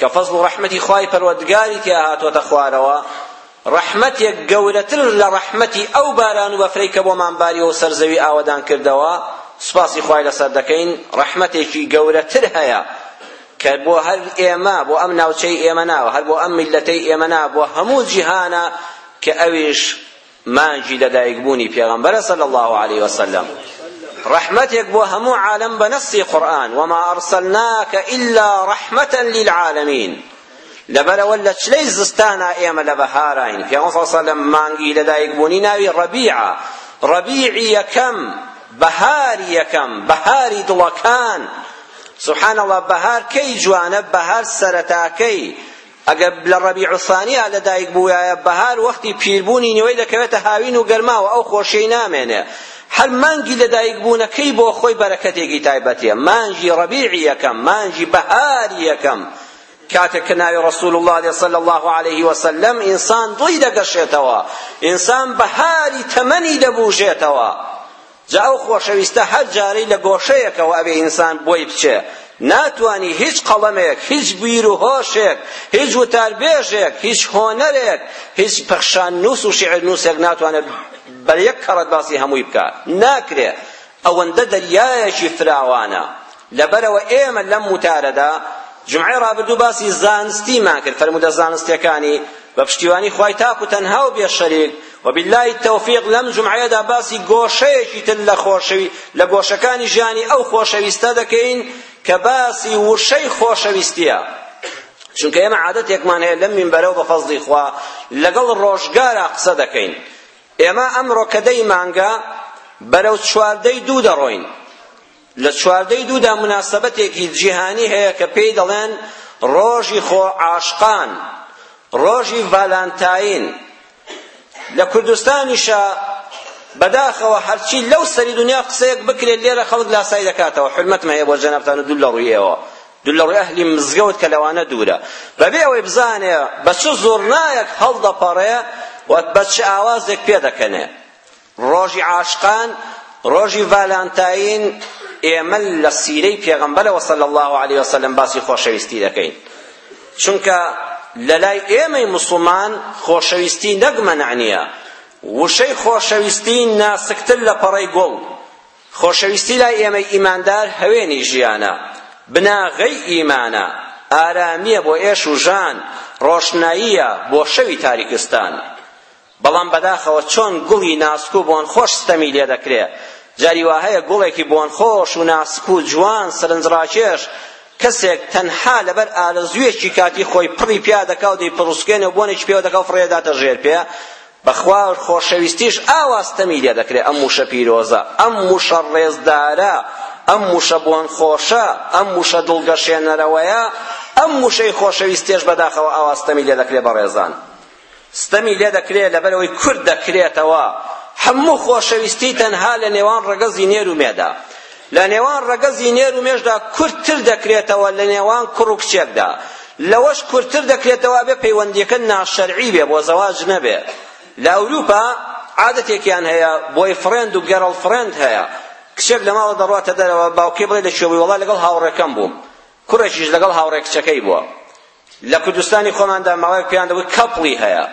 کە فەزڵ و ڕەحمەتی خوای پەروەردگاری تیا هاتۆتە خوارەوە، ڕەحمەتێک گەورەتر لە ڕەحمەتی ئەو باران و بەفرەی کە بۆمان باریوە و سەر زەوی ئاوەدان کردەوە، سوپاسی خوای لەسەر دەکەین، ڕەحمەتێکی گەورەتر هەیە کە بۆ هەر ئێمە، بۆ ئەم ناوچەی ئێمە نا، هەر بۆ ئەم میللەتەی ئێمە نا، بۆ هەموو جیهانە کە ئەویش، مانگی لەدایکبوونی پێغەمبەرە صلی اللە علیە وسلم ڕەحمەتێک بۆ هەموو عالەم بە نەسی قورئان وما ئەرسلناکە ئیلا ڕەحمەتا للعالمین لەبەرەوە لە چلەی زستانا ئێمە لە بەهاراین پێغەمبەر صلی اللە علیە وسلم مانگی لەدایکبوونی ناوی ڕەبیعە ڕەبیعی یەکەم بەهاری یەکەم بەهاری دڵەکان سبحان الله بەهار کەی جوانە بەهار سەرەتاکەی ئەگەر لە ڕەبیع الثانیە لە دایک بوویایە بەهار وەختی پیربوونی نوێی دەکەوێتە هاوین و گەرما و ئەو خۆشیەی نامێنێ هەر مانگی لە دایک بوونەکەی بۆ خۆی بەرەکەتێکی تایبەتیە مانگی ڕەبیعی یەکەم مانگی بەهاری یەکەم کاتێک کە ناوی ڕسول الله لێ صلی الله عليه وسلم ئینسان دڵی دەگەشێتەوە ئینسان بەهاری تەمەنی دەبوژێتەوە جا ئەو خۆشەویستە هەر جارەی لە گۆشەیەکەوە ئەبێ ئینسان بۆی بچێ ناتوانی هیچ قەڵەمێک هیچ بیر و هۆشێک هیچ وتاربێژێک هیچ هۆنەرێک هیچ پەخشان نووس و شیعر نووسێک ناتوانێت بە یەک کەڕەت باسی هەمووی بکات ناکرێ ئەوەندە دەریایەکی فراوانە لەبەرئەوە ئێمە لەم وتارەدا جومعەی ڕابردوو باسی زانستیمان کرد فەرموودە زانستیەکانی بە پشتیوانی خوای تاک و تەنها و بێ شەریک و بالله التوفیق لەم جومعەیەدا باسی گۆشەیەکی تر لە خۆشەوی لە گۆشەکانی ژیانی ئەو خۆشەویستە دەکەین کە باسی وشەی خۆشەویستیە چونکە ئێمە عادەتێکمان هەیە لەم مینبەرەوە بە فەزلی خوا لەگەڵ ڕۆژگارە قسە دەکەین ئێمە ئەمڕۆ کە دەی مانگە بەرەو چواردەی دوو دەڕۆین لە چواردە ی دوودا مناسەبەتێکی جیهانی هەیە کە پێی دەڵێن ڕۆژی خۆ عاشقان، ڕۆژی ڤالانتاین. لە کوردستانیشا بەداخەوە هەرچی لەو سەری دونیا قسەیەک بکرێت لێرە خەڵک لاسای دەکاتەوە حورمەتم هەیە بۆ جەنابتان و دوور لە ڕووی ئێوە دوور لە ڕووی ئەهلی مزگەوت کە لەوانە دوورە بەبێ ئەوەی بزانێ بە چ زوڕنایەک هەڵدەپەڕێ و بە چ ئاوازێک پێ دەکەنێ ڕۆژی عاشقان، ڕۆژی ڤالانتاین، ئێمە لە سیرەی پێغەمبەرەوە صلی اللە علیە وسلم باسی خۆشەویستی دەکەین، چونکە لەلای ئێمەی موسڵمان خۆشەویستی نەک مەنع نییە، وشەی خۆشەویستی ناسکتر لە پەڕەی گوڵ، خۆشەویستی لای ئێمەی ئیماندار هەوێنی ژیانە، بناغەی ئیمانە، ئارامییە بۆ ئێش و ژان، ڕۆشناییە بۆ شەوی تاریکستان. بەڵام بەداخەوە چۆن گوڵی ناسک و بۆنخۆش ستەمی لێ دەکرێ جاری وا هەیە گوڵێکی بۆنخۆش و ناسک و جوان سەرنجڕاکێش کەسێک تەنها لەبەر ئارەزوویەکی کاتی خۆی پڕی پیا دەکا و دەیپڕوسکێنێ و بۆنێکی پێوە دەکا و فڕێ دەداتە ژێر پێ بەخوا خۆشەویستیش ئاوا ستەمی لێ دەکرێ ئەم وشە پیرۆزە ئەم وشە ڕێزدارە ئەم وشە بۆن خۆشە ئەم وشە دڵگەشێنەرەوەیە ئەم وشەی خۆشەویستێش بەداخەوە ئاوا ستەمی لێ دەکرێ بەڕێزان ستەمی لێ دەکرێ لەبەرەوەی کورد دەکرێتەوە هەموو خۆشەویستی تەنها لە نێوان ڕەگەزی نێر و مێدا لە نێوان ڕەگەزی نێر و مێشدا کورتتر دەکرێتەوە لە نێوان کوڕ و کچێکدا لەوەش کورتتر دەکرێتەوە بێ پەیوەندیەکە ناشەرعی بێ بۆ زەواج نەبێ لە ئەوروپا عادەتێکیان هەیە بۆی فرێند و گەرڵ فرێند هەیە کچێک لە ماڵە دەڕاتە دەرەوە باوکێ بڵێ لە شوێوی وڵا لەگەڵ هاوڕێکەم بووم کوڕێکیش لەگەڵ هاوڕێ کچەکەی بووە لە کوردستانی خۆماندا ماوەیەک پێیان دەوت کەپڵی هەیە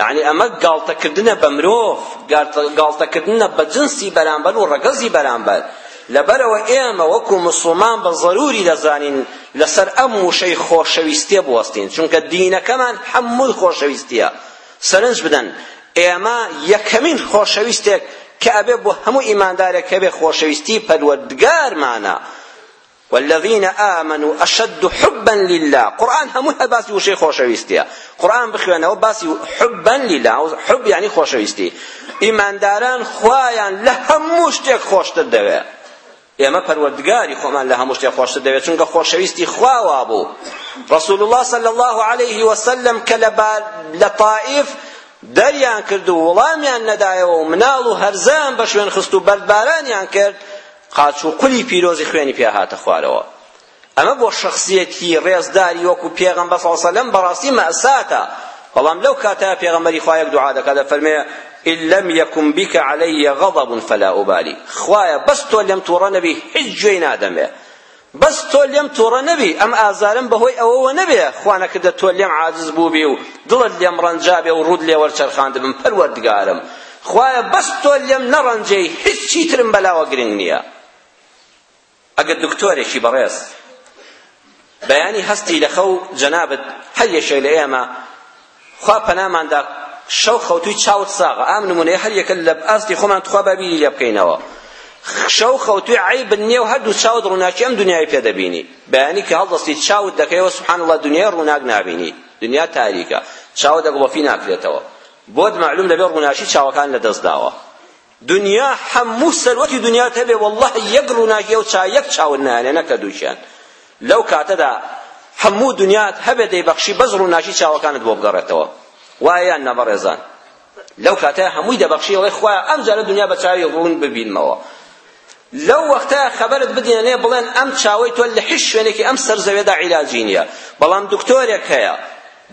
یعنی ئەمە گاڵتەکردنە بە مرۆڤ گاڵتەکردنە بە جنسی بەرامبەر و ڕەگەزی بەرامبەر لەبەرەوە ئێمە وەکو مسلمان بە ضروری دەزانین لەسەر ئەم وشەی خۆشەویستیە بوەستین چونکە دینەکەمان حەمووی خۆشەویستیە سەرنج بدەن ئێمە یەکەمین خۆشەویستێک کە ئەبێ بۆ هەموو ئیماندارێک هەبێ خۆشەویستی پەروەردگارمانە والذین آمنوا اشد حبا للە قورئان هەمووی هەر باسی وشەی خۆشەویستیە قورئان بخوێنەوە باسی حبا للە حب یعنی خۆشەویستی ئیمانداران خوایان لە هەموو شتێک خۆشتر دەوێ ئێمە پەروەردگاری خۆمان لە هەموو شتێک خۆشتر دەوێت چونکە خۆشەویستی خوا وابوو رسول الله صلی الله عليه وسلم کە لە طائف دەریان کرد و وڵامیان نەدایەوە و مناڵ و هەرزان بە شوێن خست و بەردبارانیان کرد قاچ و قولی پیرۆزی خوێنی پێ هاتە خوارەوە ئەمە بۆ شخصیەتی ڕێزداری وەکو پێغەمبەر صلی الله علیه و سلم بەڕاستی مەئساتە بەڵام لەو کاتە پێغەمبەری خوایەک دوعا دەکات دەفەرمێ إن لم يكن بك علي غضب فلا أبالي خوایە بەس تۆ لێم توڕە نەبی هیچ گوێی نادەمێ بەس تۆ لێم توڕە نەبی ئەم ئازارەم بەهۆی ئەوەوە نەبێ خوا نەکردە تۆ لێم عاجز بووبی و دڵت لێم ڕەنجابێ و ڕووت لێ وەرچەرخاندبم پەروەردگارم خوایە بەس تۆ لێم نەڕەنجێی هیچ چیترم بەلاوە گرنگ نییە ئەگەر دکتۆرێکی بەڕێز بەیانی هەستی لە خەو جەنابت هەر یەکێک لە ئێمە خوا پەنامان دا شەو خەوتوی چاوت ساغە ئام نمونەیە هەر یەکە لە ئاستی خۆمان تخوا با بیری لێ بکەینەوە شەو خەوتوی عیب نییە و هەردوو چاوت ڕووناکی ئەم دنیای پێ دەبینی بەیانی کە هەڵدەستی چاوت دەکەیەوە سبحان الله دنیای ڕووناک نابینی دنیا تاریکە چاوت دەگڵۆفی ناکرێتەوە بۆت معلوم دەبێت ڕووناکی چاوەکان لەدەست داوە دنیا هەموو سەروەتی دنیات هەبێ واللە یەک ڕووناکی ئەو چا یەک چاون نایەنێ نەکە دووکیان لەو کاتەدا هەموو دنیات هەبێ دەیبەخشی بەس ڕووناکی چاوەکانت بۆ بگەڕێتەوە وایە نەبەڕێزان لەو کاتە هەمووی دەبەخشی ئەڵێ خوایە ئەمجارە دنیا بە چاوی ڕوون ببینمەوە لەو وەختەیا خەبەرت بدێنێ بڵێن ئەم چاوەی تۆ لە هیچ شوێنێکی ئەم سەر زەوێدا عیلاجی نییە بەڵام دکتۆرێک هەیە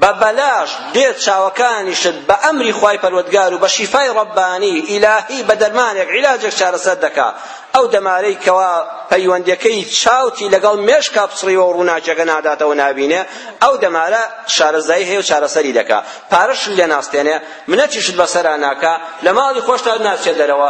بە بەلاش دێت چاوەکانیشت بە ئەمری خوای پەروەردگار و بە شیفای ڕەبانی ئیلاهی بە دەرمانێک عیلاجێک چارەسەر دەکا ئەو دەمارەی کەوا پەیوەندەکەی چاوتی لەگەڵ مێشکا پچڕیوە و ڕووناکیەکە ناداتەوە نابینێ ئەو دەمارە شارەزایی هەیە و چارەسەری دەکا پارەش لێ ناستێنێ منەتیشت بەسەرا ناکا لە ماڵی خۆشتا ناچێ دەرەوە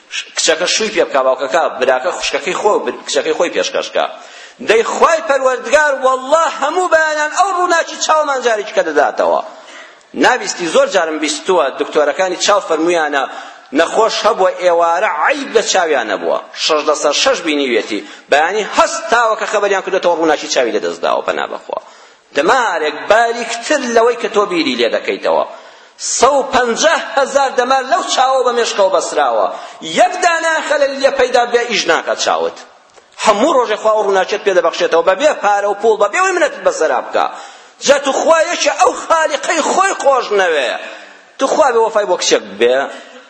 کچەکە شووی پێ بکا باوکەکە براکە خوشکەکەی خۆ کچەکەی خۆی پێشکەش کا دەی خوای پەروەردگار والله هەموو بەیانان ئەو ڕووناکی چاومان جارێکی کە دەداتەوە نابیستی زۆر جارم بیستووە دکتۆرەکانی چاو فەرمویانە نەخۆش هەبووە ئێوارە عیب لە چاویان نەبووە شەش لەسەر شەش بینیوێتی بەیانی هەستاوە کە خەبەریان کردێتەوە ڕووناکی چاوی لەدەستداوە پەنا بەخوا دەمارێک باریکتر لەوەی کە تۆ بیری لێ دەکەیتەوە. سەد و پەنجا هەزار دەمار لەو چاوە بە مێشکەوە بەستراوە. یەک دانە خەلەلی لێ پەیدا بێ ئیش ناکات چاوت. هەموو ڕۆژێ خوا ئەو ڕووناکیەت پێ دەبەخشێتەوە بەبێ پارە و پووڵ بەبێ ئەوەی منەتت بەسەرا بکا. جا توخوا یەکێ ئەو خالیقەی خۆی خۆش نەوێ. توخوا بێ وەفای بۆ کچێک ببێ.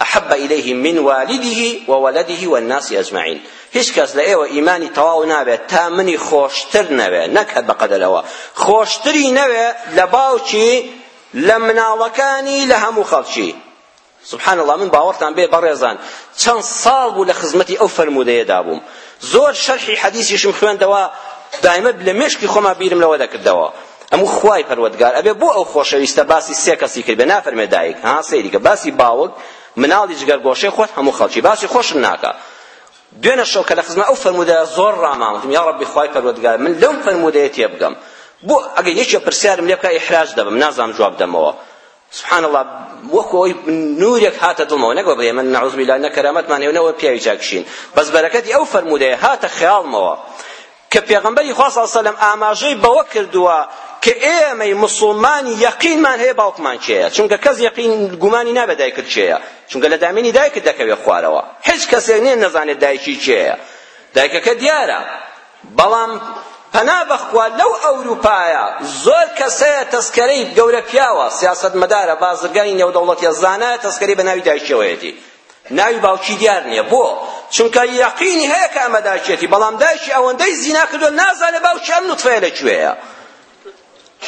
احب الیه من والده و ولده و الناس اجمعین هیچ کەس لە ئێوە ئیمانی تەواو نابێت تا منی خۆشتر نەوێ نەک هەر بەقەدەر ئەوە خۆشتری نەوێ لە باوکی لە مناڵەکانی لە هەموو خەڵکی سبحان الله من باوەڕتان بێ بەڕێزان چەند ساڵ بوو لە خزمەتی ئەو فەرموودەیەدا بووم زۆر شەرحی حەدیسیشم خوێندەوە دایمە لە مێشکی خۆما بیرم لەوە دەکردەوە ئەمو خوای پەروەردگار ئەبێ بۆ ئەو خۆشەویستە باسی سێ کەسی کرد بێ نافەرمێ دایک ها سەیریکە باسی باوک مناڵی جگەرگۆشەی خۆت هەموو خەڵکی باسی خۆشم ناکە دوێنە شەو کە لە خزمە ئەو فەرموودە زۆر ڕامام وتم یا ڕەبی خوای پەروەردگار من لەم فەرموودەیە تێبگەم بۆ ئەگەر یەکێ پرسیارم لێ بکە ئیحراج دەبم نازانم جواب دەمەوە سبحان اللە وەکو ئەوەی نورێک هاتە دڵمەوە نەگەوە بڵێ من نعوذ بالله نە کەرامەتمان هەیە نەوە پیاوی چاکشین بەس بەرەکەتی ئەو فەرموودەیە هاتە خەیاڵمەوە کە پێغەمبەری خوا صلی سەلەم ئاماژەی بەوە کردووە کە ئێمەی مسلمانی یەقینمان هەیە باوکمان کێیە چونکە کەس یەقین گومانی نابێت دایکت کێیە چونکە لە دامێنی دایکت دەکەوێت خوارەوە هیچ کەسێک نییە نەزانێت دایکی کێیە دایکەکە دیارە بەڵام پەنا بەخوا لەو ئەوروپایە زۆر کەس هەیە تەسکەرەی گەورە پیاوە سیاسەتمەدارە بازرگانی نێودەوڵەتیە زانایە تەسکەری بە ناوی دایکیەوەیەتی ناوی باوکی دیار نییە بۆ چونکە یەقینی هەیە کە ئەمە دایکیەتی بەڵام دایکی ئەوەندەی زینا کردوە نازانێ باوکی ئەم نوتفەیە لە کوێیە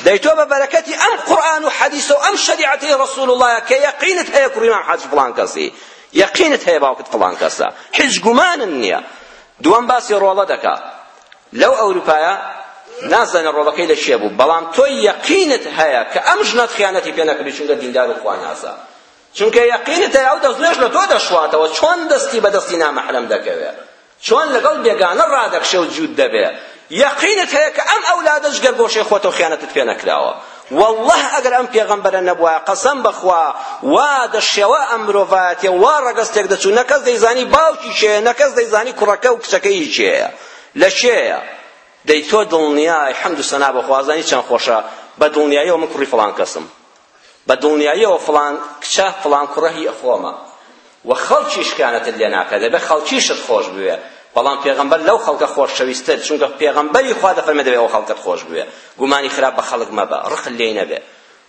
دەی تۆ بە بەرەکەتی ئەم قورئان و حەدیث و ئەم شەریعەتەی رسول اللە کە یەقینت هەیە کوڕی مام حاج فڵان کەسی یەقینت هەیە باوکت فڵان کەسە هیچ گومانم نییە دووەم باسی ڕۆڵە دەکا لەو ئەوروپایە نازانە ڕۆڵەکەی لە کێ بوو بەڵام تۆ یەقینت هەیە کە ئەم ژنەت خیانەتی پێ نەکردی چونکە دیندار و خواناسە چونکە یەقینت هەیە ئەو دەستێش لە تۆ دەشواتەوە چۆن دەستی بە دەستی نامەحرەم دەکەوێت چۆن لەگەڵ بێگانە ڕادەکشێ و جووت دەبێ؟ یەقینت هەیە کە ئەم ئەولادەش گەر بۆشەی خۆتەو خیانەتت پێ نەکراوە؟ وەڵڵە ئەگەر ئەم پێغەمبەرە نەبوایە قەسەم بەخوا وا دەشێوا ئەم مرۆڤایەتیە وا ڕەگەز تێک دەچوو نە کەس دەیزانی باوکی کێیە نە کەس دەیزانی کوڕەکە و کچەکە هی کێیە لە کێیە دەی تۆ دڵنیای حەمد و سەنا بەخوا زانی چەند خۆشە بە دڵنیایەوە من کوڕی فڵان کەسم بە دڵنیاییەوە فڵان کچە فڵان کوڕە هی خۆمە و خەڵکیش خیانەتت لێ ناکات دەبێت خەڵکیشت خۆش بوێ بەڵام پێغەمبەر لەو خەڵکە خۆشەویستتر چونکە پێغەمبەری خوا دەفەرمێ دەبێت ئەو خەڵکەت خۆش بوێ گومانی خراپ بە خەڵک مەبە ڕق لێی نەبێ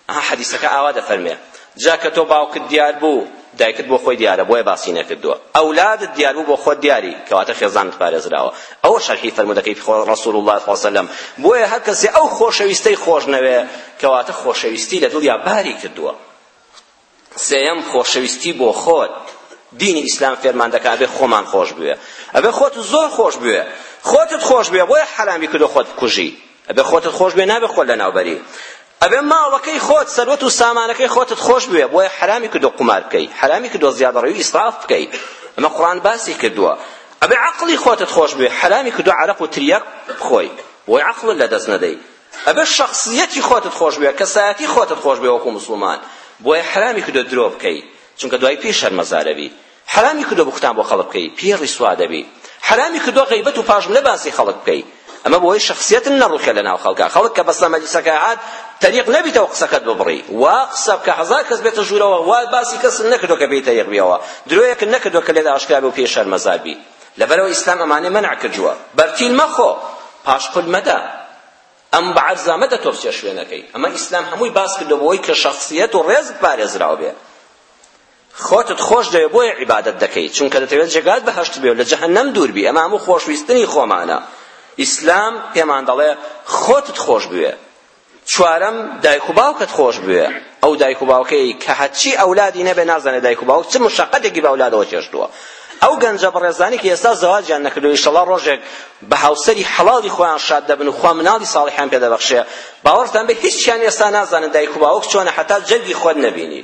ئەها حەدیسەکە ئاوا دەفەرمێ جا کە تۆ باوکت دیار بوو دایکت بۆ خۆی دیارە بۆیە باسی نەکردووە ئەولادت دیار بوو بۆ خۆت دیاری کەواتە خێزانت پارێزراوە ئەوە شەرحی فەرموودەکەی خۆ ڕەسول اللە صلی اللە علیە وسلم بۆیە هەر کەسێ ئەو خۆشەویستەی خۆش نەوێ کەواتە خۆشەویستی لە دڵیا باری کردووە سێیەم خۆشەویستی بۆ خۆت دینی ئیسلام فێرمان دەکا ئەبێ خۆمان خۆش بوێ ئەبێ خۆت زۆر خۆش بوێ خۆتت خۆش بوێ بۆیە حەرامی کردو خۆت بکوژی ئەبێ خۆتت خۆش بوێ نابێ خۆت لەناو بەری ئەبێ ماڵەکەی خۆت سەروەت و سامانەکەی خۆتت خۆش بوێ بۆیە حرامی کردو قومار بکەی حرامی کردو زیادەڕەوی ئیسراف بکەی ئەمە قورآن باسی کردووە ئەبێ عەقڵی خۆتت خۆش بوێ حرامی کردو عەرەق و تریاک بخۆی بۆی عەقڵت لەدەست نەدەی ئەبێ شخصیەتی خۆتت خۆش بوێ کەسایەتی خۆتت خۆش بوێ وەکو مسلمان بۆیە حرامی کردو درۆ بکەی چونکە دوای پێی شەرمەزارەبی حەرامی کردووە بوختان بۆ خەڵک بکەی پێی ڕیسوا دەبی حەرامی کردووە غەیبەت و پاشملە باسی خەڵک بکەی ئەمە بۆی شخصیتن نەڕوخێ لەناو خەڵکا خەڵک کە بەسە مەجلیسەکە هات تەریق نەبیتەوە قسەکەت ببڕی وا قسە بکە هەزار کەس بێتە ژوورەوە وا باسی کەس نەکردو کە پێی تەریق بیەوە درۆیەک نەکردو کە لێدا ئاشکرا بێ و پێی شەرمەزار بی لەبەرەوە ئیسلام ئەمانەی مەنع کردووە بەرتیل مەخۆ پاشقل مەدە ئەم بە عەرزا مەدە تۆپچێ شوێنەکەی ئەمە ئیسلام هەمووی باس کردو بۆی کە شخصیت و ڕێز پارێزراو بێ خۆتت خۆش دەوێ بۆیە عیبادەت دەکەی چونکە دەتەوێت جێگات بەهەشت بێ و لە جەهەنەم دوور بی ئەمە هەموو خۆشویستنی خۆمانە ئیسلام پێمان دەڵێ خۆتت خۆش بوێ چوارەم دایک و باوکت خۆش بوێ ئەو دایک و باوکەی کە هەچی ئەولادی نەبێ نازانێت دایک و باوک چ مشەقەتێکی بە ئەولادەوە چێشتووە ئەو گەنجە بەڕێزانی کە ئێستا زەواجیان نەکردو ئیشەڵا ڕۆژێک بە هاوسەری حەڵاڵی خۆیان شاد دەبن و خوا مناڵی ساڵحیان پێ دەبەخشێ باوەڕتان بێ هیچیان ئێستا نازانن دایک و باوک چۆنە حەتا جەرگی خۆت نەبینی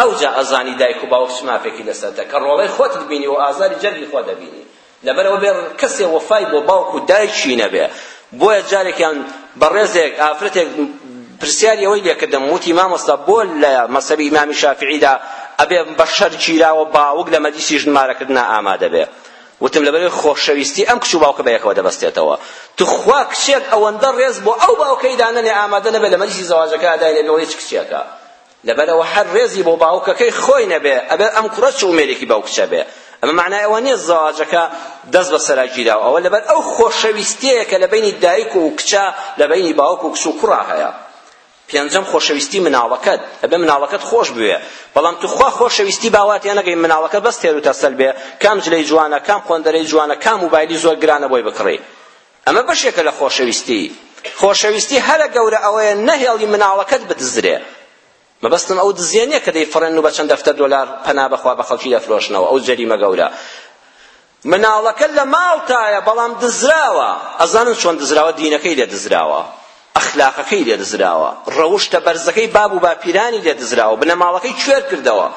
ئەوجا ئەزانی دایک و باوک چ مافێکی لەسەرتە کە ڕۆڵەی خۆتت بینی و ئازاری جەرگی خۆت دەبینی لەبەرەوە بێ کەسێ وەفای بۆ باوک و دایکی نەبێ بۆیە جارێکیان بەڕێزێک ئافرەتێک پرسیاری ئەوەی لێکردم وتی مامۆستا بۆ لە مەسەبی ئیمامی شافعیدا ئەبێ بە شەر گیراوە باوک لە مەجلیسی ژنمارەکردنا ئامادە بێ وتم لەبەرەوەی خۆشەویستی ئەم کچ و باوکە بە یەکەوە دەبەستێتەوە توخوا کچێک ئەوەندە ڕێز بۆ ئەو باوکەی دانەنێ ئامادە نەبێ لە مەجلیسی زەواجەکە ئەدای نەبێ هیچ کچێکە لەبەرئەوە هەر ڕێزی بۆ باوکەکەی خۆی نەبێ ئەبێ ئەم کوڕە چ ئومێدێکی بەو کچە بێ ئەمە معنای ئەوە نییە زەواجەکە دەست بەسەرا گیراوە ئەوە لەبەر ئەو خۆشەویستیەیە کە لە بینی دایک و کچە لە بینی باوک و کچ و کوڕا هەیە پێنجەم خۆشەویستی مناڵەکەت ئەبێ مناڵەکەت خۆش بوێ بەڵام توخوا خۆشەویستی باواتێ نەگەی مناڵەکە بەس تێر و تەسەل بێ کام جلەی جوانە کام قۆندەرەی جوانە کام موبایلی زۆر گرانە بۆی بکڕی ئەمە بەشێکە لە خۆشەویستی خۆشەویستی هەرە گەورە ئەوەیە نەهێڵی مناڵەکەت بدزرێ مەبەستم ئەو دزیە نییە کە دەیفڕێن و بە چەند دەفتەر دۆلار پەنا بەخوا بە خەڵکی دەفرۆشنەوە ئەو جەریمە گەورە مناڵەکە لە ماڵتایە بەڵام دزراوە ئەزانن چۆن دزراوە دینەکەی لێ دزراوە ئەخلاقەکەی لێ دزراوە ڕەوشتە بەرزەکەی باب و باپیرانی لێ دزراوە بنەماڵەکەی کوێر کردەوە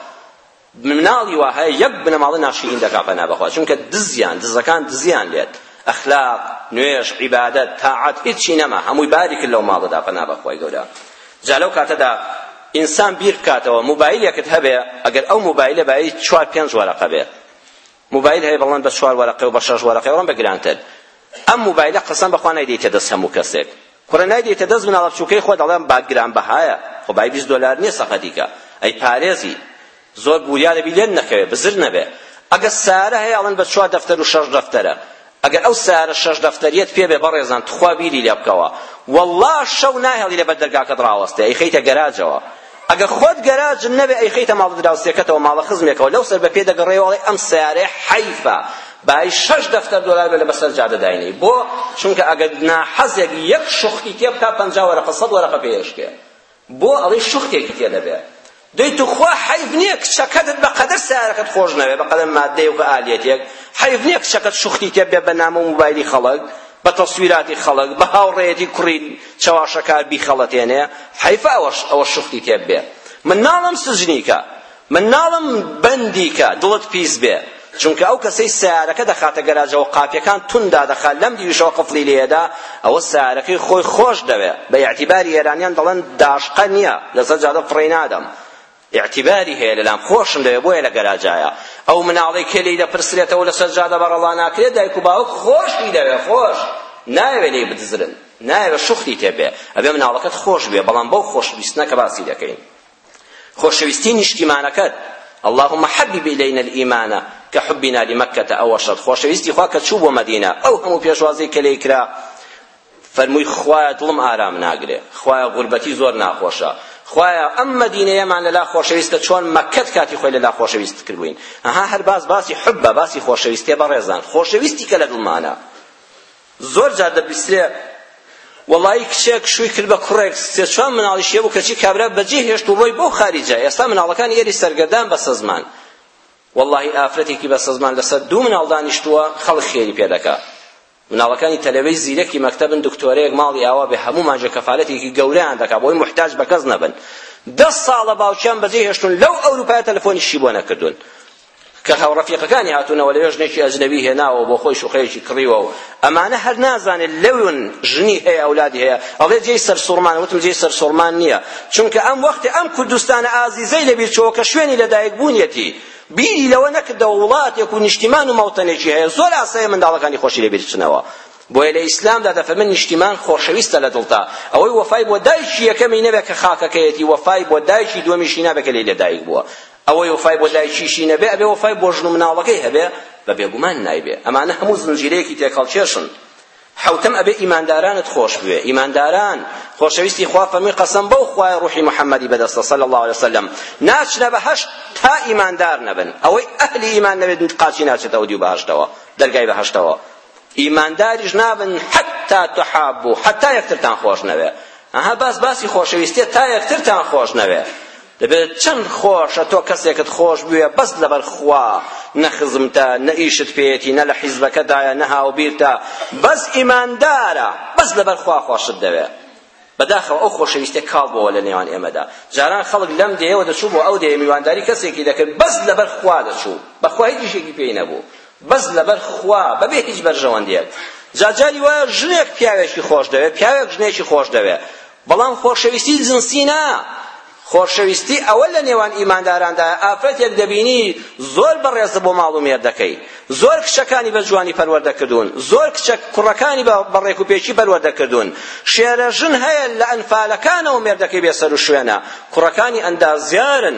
مناڵی وا هەیە یەک بنەماڵە ناشیرین دەکا پەنا بەخوا چونکە دزیان دزەکان دزیان لێت ئەخلاق نوێژ عیبادەت تاعەت هیچی نەما هەمووی باری کرد لەو ماڵەدا پەنا بەخوای گەورە جا لەو کاتەدا ئینسان بیر بکاتەوە موبایلێکت هەبێ ئەگەر ئەو موبایلە بایی چوار پێنج وەرەقە بێ موبایل هەیە بەڵێن بە چوار وەرەقەی و بە شەش وەرەقەی وەڵێن بە گرانتر ئەم موبایلە قەسەم بەخوا نایدەیتە دەست هەموو کەسێک کوڕە نایدەیتە دەست مناڵە بچووکەی خۆ دەڵێم با گرانبەهایە خۆ بای بیست دۆلار نییە سەقەتیکە ئەی پارێزی زۆر بوریارەبی لێن نەکەوێ بزر نەبێ ئەگە سارە هەیە ئەڵەن بە چوار دەفتەر و شەش دەفتەرە ئەگەر ئەو سارە شەش دەفتەریەت پێ بێ بەڕێزان تخوا بیری لێ بکەوە وەڵڵا شەو ناهێڵی لەبەر دەرگاکەت ڕاوەستێ ئەیخەیتە گەراجەوە ئەگەر خۆت گەراج نەبێ ئەیخەیتە ماڵە دراوسێکەتەوە ماڵە خزمێکەوە لەو سەر بەپێ دەگەڕێ وەڵی ئەم سارەیە حەیفە بای شەش دەفتەر دۆلار بێ لە بەسەر جادە داینەی بۆ چونکە ئەگەر ناحەزێک یەک شوختی تێ بکا پەنجا وەرەقە سەد وەرەقە پێ ئێشکێ بۆ ئەڵێی شوختێکی تێ دەبێ دەی توخوا حەیف نییە کچەکەتت بەقەدەر سارەکەت خۆش نەوێ بەقەدەر مادەیە و ئالیەتێک حەیف نییە کچەکەت شوختی تێ بێ بە نامە و موبایلی خەڵک بە تەسویراتی خەڵک بە هاوڕێیەتی کوڕی چەواشەکار بیخەڵەتێنێ حەیفە ئەوەش ئەوە شوختی تێ بێ من ناڵم سجنیکە من ناڵم بەندی کە دڵت پیس بێ چونکە ئەو کەسەی سەیارەکە دەخاتە گەراجەوە قاپیەکان تون دادەخا لەم دیویشەوە قفڵی لێدا ئەوە سەیارەکەی خۆی خۆش دەوێ بە ئیعتیباری ئێرانیان دەڵێن داشقە نییە لەسەر جادە فڕێی نادەم ئیعتیباری هەیە لەلام خۆشم دەوێ بۆیە لە گەراجایە ئەو مناڵەی کێ لێی دەپرسرێتەوە لەسەر جادە بەڕەڵا ناکرێت دایک و باوک خۆشی دەوێ خۆش ناوێ لێی بدزرن ناوێ شوختی تێبێ ئەبێ مناڵەکەت خۆش بێ بەڵام بەو خۆشویستنە کە باسی دەکەین خۆشەویستی نیشتیمانەکەت اللهم حبب الینا الايمان كحبنا لمكة او اشد خۆشەویستی خوا کە چوو بۆ مەدینە ئەو هەموو پێشوازی کە لێی کرا فەرمووی خوایە دڵم ئارام ناگرێ خوایە غوربەتی زۆر ناخۆشە خوایە ئەم مەدینەیەمان لەلا خۆشەویستە چۆن مەکەت کاتی خۆی لەلا خۆشەویست کردبووین ئەها هەر باس باسی حبە باسی خۆشەویستێ بەڕێزان خۆشەویستی کە لە دڵمانە زۆر جار دەبیسترێ وەڵایی کچێک شووی کرد بە کوڕێک سێ چوار مناڵیش هەبوو کەچی کابرا بەجێ هێشت و ڕۆی بۆ خاریجە ئێستا مناڵەکان یەری سەرگەردان بەسە زمان واللهی ئافرەتێکی بەسە زمان لەسەر دوو مناڵ دانیشتووە خەڵک خێری پێ دەکا مناڵەکانی تەلەبەی زیرەکی مەکتەبن دکتۆرەیەک ماڵی ئاوا بێ هەموو مانجە کەفالەتێکی گەوریان دەکا بۆی محتاج بە کەس نەبن دە ساڵە باوکیان بەجێ هێشتون لەو ئەوروپایە تەلەفۆنیشی بۆ نەکردوون کە هاوڕەفیقەکانی هاتوونەوە لەوێ ژنێکی ئەجنەبی هێناوە بۆ خۆی شوقەیەکی کڕیوە و ئەمانە هەر نازانێت لەون ژنی هەیە ئەولادی هەیە ئەڵێ جێی سەرسوڕمان وتم جێی سەرسوڕمان نییە چونکە ئەم وەختێ ئەم کوردستانە ئازیزەی لەبیر چۆوە کە شوێنی لەدایک بوونیەتی بیری لەوە نەکردەوە وڵاتێک و نیشتیمان و مەوتەنێکی هەیە زۆر ئاسایە منداڵەکانی خۆشی لەبیر بچنەوە بۆیە لە ئیسلامدا دەفەرمێن نیشتیمان خۆشەویستە لە دڵتا ئەوەی وەفای بۆ دایکی یەکەمی نەبێت کە خاکەکەیەتی وەفای بۆ دایکی دووەمیشی نابێت کە لێی لەدایک بووە ئەوەی وەفای بۆ دایکیشی نەبێ ئەبێ وەفای بۆ ژن و مناڵەکەی هەبێ بە بێگومان نایبێ ئەمانە هەموو زنجیرەیەکی تێکهەڵکێشن حەوتەم ئەبێ ئیماندارانت خۆش بوێ ئیمانداران خۆشەویستی خوا فەرمی قەسەم بەو خوای ڕوحی محەممەدی بەدەستە صلی الله علیه وسلم ناچنە بەهەشت تا ئیماندار نەبن ئەوەی ئەهلی ئیمان نەبێت قاچی ناچێتە ئەودیو بەهەشتەوە دەرگای بەهەشتەوە ئیمانداریش نابن حتا تحابو حتا یەکترتان خۆش نەوێ ئەها باس باسی خۆشەویستیە تا یەکترتان خۆش نەوێ دەبێت چەند خۆشە تۆ کەسێکت خۆش بوێ بەس لەبەر خوا نە خزمتە نە ئیشت پێیەتی نە لە حیزبەکەتایە نە هاوبیرتە بەس ئیماندارە بەس لەبەر خوا خۆشت دەوێ بەداخەوە ئەو خۆشەویستە کاڵ بۆوە لە نێوان ئێمەدا جاران خەڵک لەم دێیەوە دەچوو بۆ ئەو دێیە میوانداری کەسێکی دەکرد بەس لەبەر خوا دەچوو بەخوا هیچ شتێکی پێی نەبوو بەس لەبەر خوا بەبێ هیچ بەرژەوەندیەک جاجاری وایە ژنێک پیاوێکی خۆش دەوێ پیاوێک ژنێکی خۆش دەوێ بەڵام خۆشەویستی جنسی نا، خۆشەویستی ئەوە لە نێوان ئیمانداراندایە، ئافرەتێک دەبینی زۆر بەڕێزە بۆ ماڵ و مێردەکەی، زۆر کچەکانی بە جوانی پەروەردە کردوون، زۆر کچە کوڕەکانی بە ڕێک و پێکی پەروەردە کردوون، شێرە ژن هەیە لە ئەنفالەکانەوە مێردەکەی بێ سەروشوێنە، کوڕەکانی ئەندازیارن،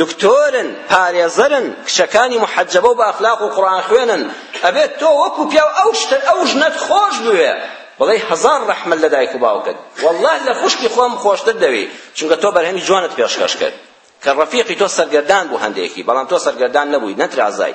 دکتۆرن پارێزەرن کچەکانی محەجەبەو بە ئەخلاق و قورئان خوێنن ئەبێت تۆ وەکو پیاو ئەو شتە ئەو ژنەت خۆش بوێ بڵێی هەزار ڕەحمەت لە دایک و باوکت واللە لە خوشکی خۆم خۆشتر دەوێی چونکە تۆ بەرهەمی جوانت پێشکەش کرد کە ڕەفیقی تۆ سەرگەردان بوو هەندێکی بەڵام تۆ سەرگەردان نەبووی نەترازای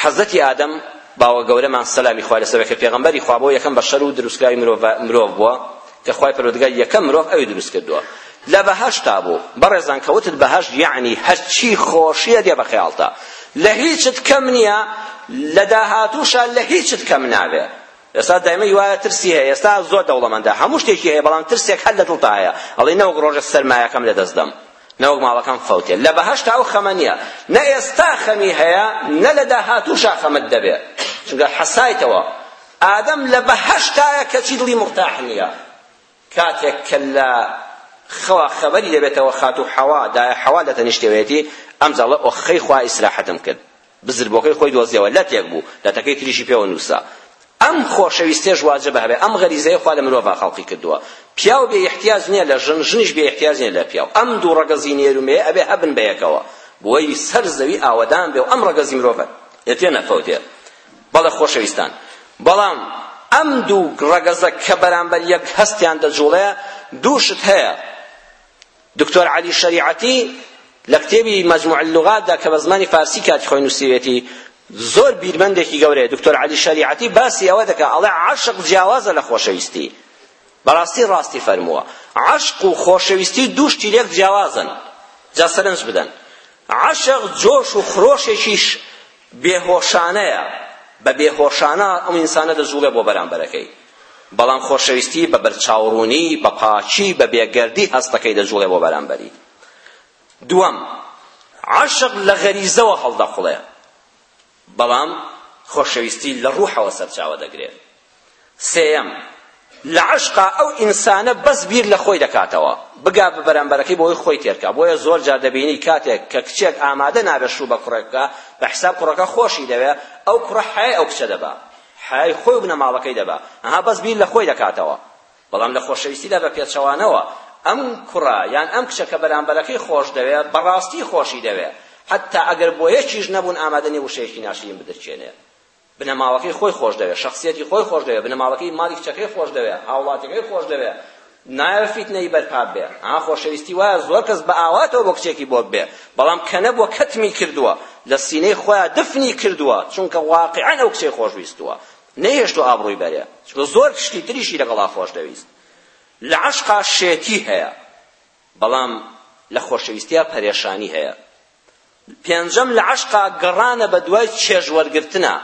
حەزرەتی ئادەم باوە گەورەمان سەلامی خوای لەسەر بێت کە پێغەمبەری خوا بۆ یەکەم بەشەر و دروستکراوی مرۆڤ مرۆڤ بووە کە خوای پەروەردگار یەکەم مرۆڤ ئەوی دروست کردووە لە بەهەشتا بوو بەڕێزان کە وتت بەهەشت یعنی هەرچی خۆشیە دێ بە خەیاڵتا لە هیچت کەم نییە لە داهاتووشا لە هیچت کەم ناوێ ئێستا دایمەی وایە ترسی هەیە ئێستا زۆر دەوڵەمەندە هەموو شتێکی هەیە بەڵام ترسێک هەر لە دڵتا هەیە ئەڵێ نەوەک ڕۆژە سەرمایەکەم لەدەست دەم نەوەک ماڵەکەم فەوتێ لە بەهەشتا ئەو خەمە نییە نە ئێستا خەمی هەیە نە لە داهاتووشا خەمت دەبێ چونکە حەسایتەوە ئادەم لە بەهەشتایە کەچی دڵی مرتاح نییە کاتێک کە لە خوا خەبەری دەبێتەوە خاتوو حەوا دایە حەوا لە تەنیشتەوەیەتی ئەم زەڵە ئۆخەی خوا ئیسراحەتم کرد بزربوەکەی خۆی دۆزیەوە لەتێک بوو لەتەکەی تریشی پێوە نوسرا ئەم خۆشەویستێش واجبە هەبێ ئەم غەریزەیە خوا لە مرۆڤا خەڵقی کردووە پیاو بێ ئیحتیاج نیە لە ژن ژنیش بێ ئیحتیاج نیە لە پیاو ئەم دوو ڕەگەزی نێرو مێیە ئەبێ هەبن بەیەکەوە بۆی سەر زەوی ئاوەدان بێ و ئەم ڕەگەزی مرۆڤە ئێتێ نەفەوتێ بەڵێ خۆشەویستان بەڵام ئەم دوو ڕەگەزە کە بەرامبەر یەک هەستیان دەجوڵێ دوو شت هەیە دکتۆر عەلی شەریعەتی لە کتێبی مجموع اللغاتدا کە بە زمانی فارسی کاتی خۆی نووسیوێتی زۆر بیرمەندێکی گەورەیە دکتۆر عەلی شەریعەتی باسی ئەوە دەکا ئەڵێ عەشق جیاوازە لە خۆشەویستی بەڕاستی ڕاستی فەرمووە عەشق و خۆشەویستی دوو شتی لێک جیاوازن جا سەرنج بدەن عەشق جۆش و خرۆشێکیش بێ هۆشانەیە، بە بێ هۆشانە ئەو ئینسانە دەجوڵێ بۆ بەرامبەرەکەی، بەڵام خۆشەویستی بە بەرچاوڕوونی، بە پاکی، بە بێگەردی هەستەکەی دەجوڵێ بۆ بەرامبەری. دووەم، عەشق لە غەریزەوە هەڵدەقوڵێ، بەڵام خۆشەویستی لە ڕوحەوە سەرچاوە دەگرێ. سێیەم، لە عەشقا ئەو ئینسانە بەس بیر لە خۆی دەکاتەوە، بگا بە بەرامبەرەکەی بەوەی خۆی تێر کا، بۆیە زۆر جار دەبینی کاتێک کە کچێک ئامادە نابێت شوو بە کوڕێک بکا، بە حیساب کوڕەکە خۆشی دەوێت، ئەو کوڕە حەیای ئەو کچە دەبا، حەیای خۆی و بنەماڵەکەی دەبا، ئەها بەس بیر لە خۆی دەکاتەوە. بەڵام لە خۆشەویستیدا بە پێچەوانەوە، ئەم کوڕە یان ئەم کچە کە بەرامبەرەکەی خۆش دەوێت، بە ڕاستی خۆشی دەوێت، حەتتا ئەگەر بۆ یەکیش نەبوون ئامادە نییە وشەیەکی ناشرین بدرکێنێت. بنەماڵەکەی خۆی خۆشدەوێ، شەخسیەتی خۆی خۆشدەوێ، بنەماڵەکەی ماڵی کچەکەی خۆشدەوێ، هاوڵاتیەکەی خۆشدەوێ، نایەوێ فیتنەیی بەرپاببێ، ئەها خۆشەویستی وایە زۆر کەس بە ئاواتەوە بۆ کچێکی بۆببێ، بەڵام کە نەبووە کەتمی کردووە، لە سینەی خۆیا دفنی کردووە، چونکە واقیعەن ئەو کچەی خۆشویستووە، نەیهێشتووە ئابڕووی بەرێ، چونکە زۆر شتی تریشی لەگەڵا خۆشدەویست، لە عەشقا شێتی هەیە، بەڵام لە خۆشەویستیا پەرێشانی هەیە، پێنجەم لە عەشقا گەڕانە بە دوای چێژ وەرگرتنە